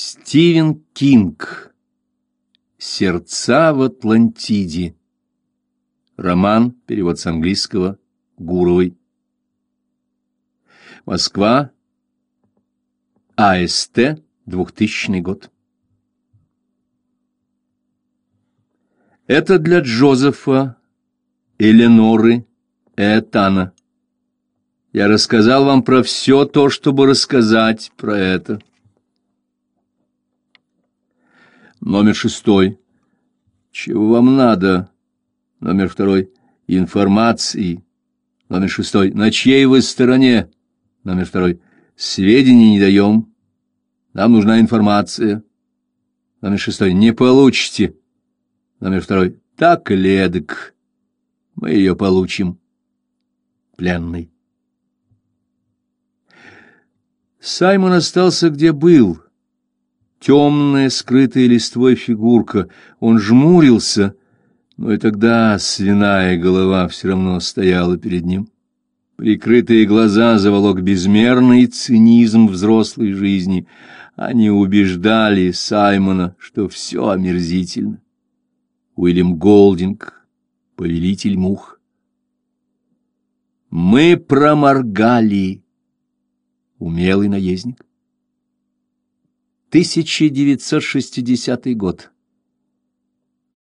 Стивен Кинг. Сердца в Атлантиде. Роман, перевод с английского, Гуровой. Москва. АСТ, 2000 год. Это для Джозефа, Эленоры, Этана. Я рассказал вам про все то, чтобы рассказать про это. Номер шестой. Чего вам надо? Номер второй. Информации. Номер шестой. На чьей вы стороне? Номер второй. Сведений не даем. Нам нужна информация. Номер шестой. Не получите. Номер второй. Так ледок. Мы ее получим. Пленный. Саймон остался где был темная, скрытая листвой фигурка. Он жмурился, но и тогда свиная голова все равно стояла перед ним. Прикрытые глаза заволок безмерный цинизм взрослой жизни. Они убеждали Саймона, что все омерзительно. Уильям Голдинг, повелитель мух. Мы проморгали. Умелый наездник. 1960 год.